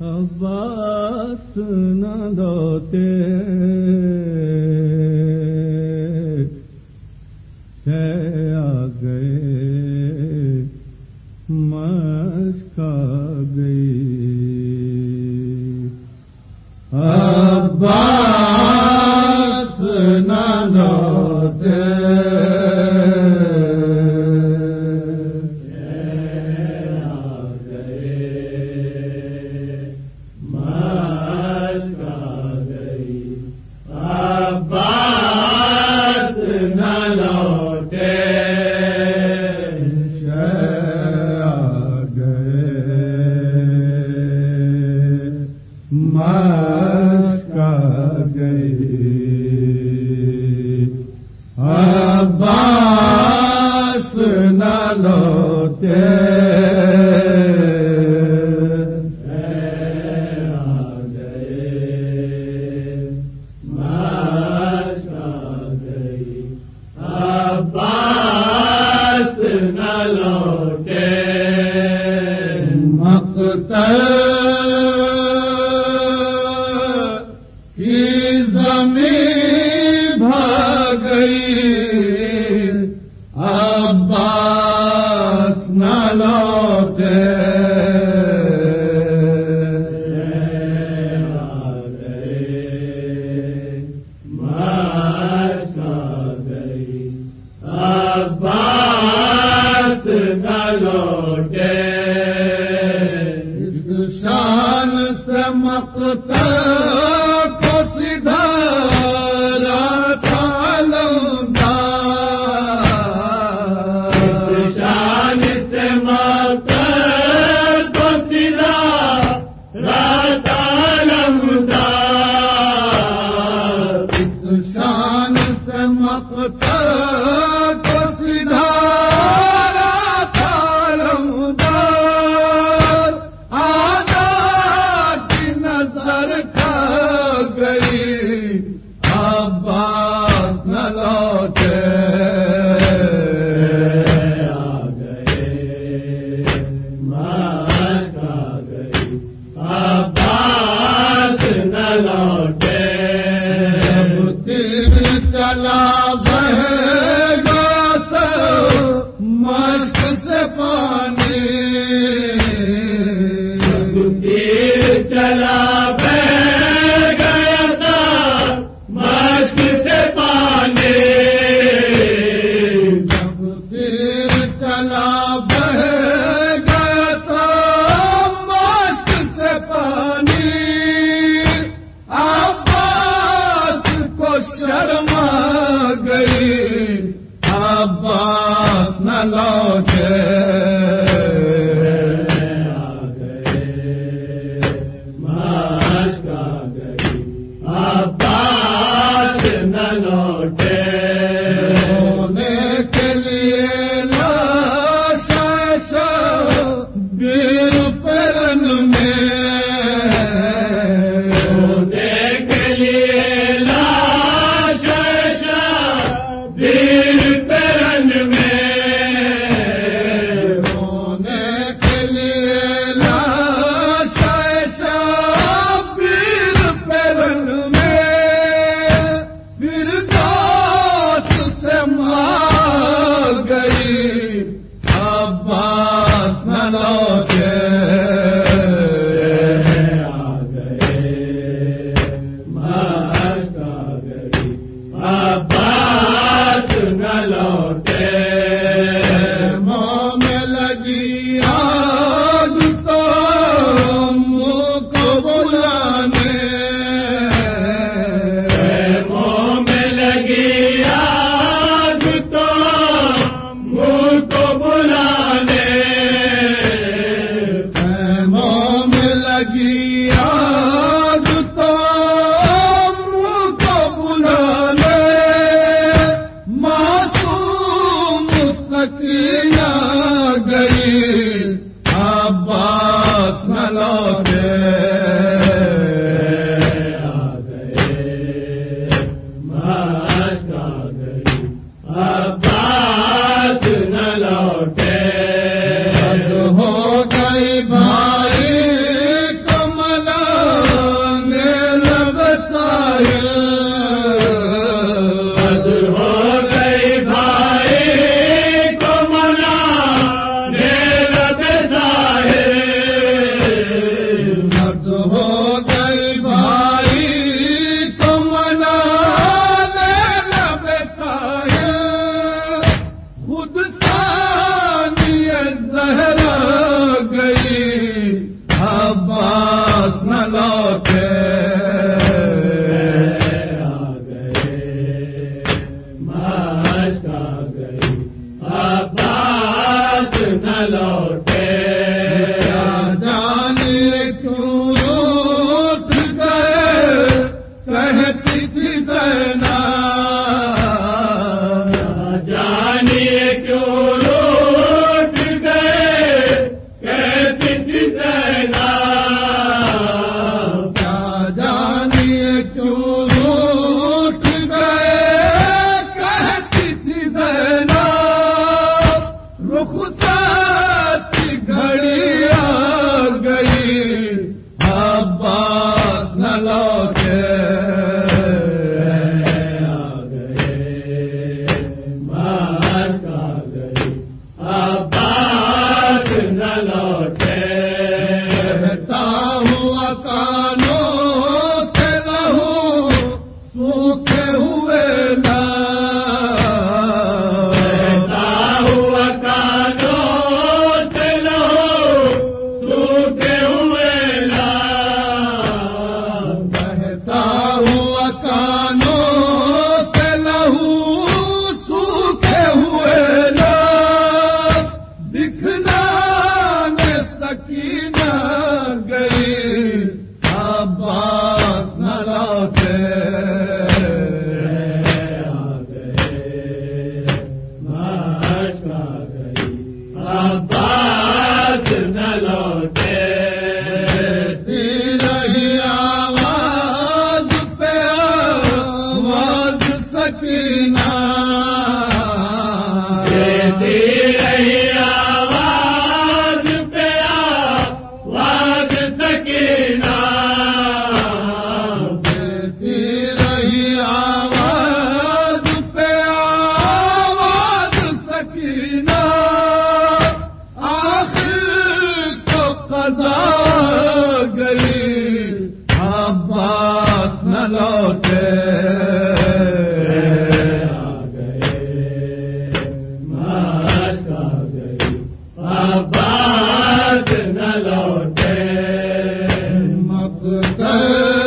عباس نہ دوتے آ گئے مسکا گئی۔ عباس کا گئے میں کو سیدھا رب سکین کر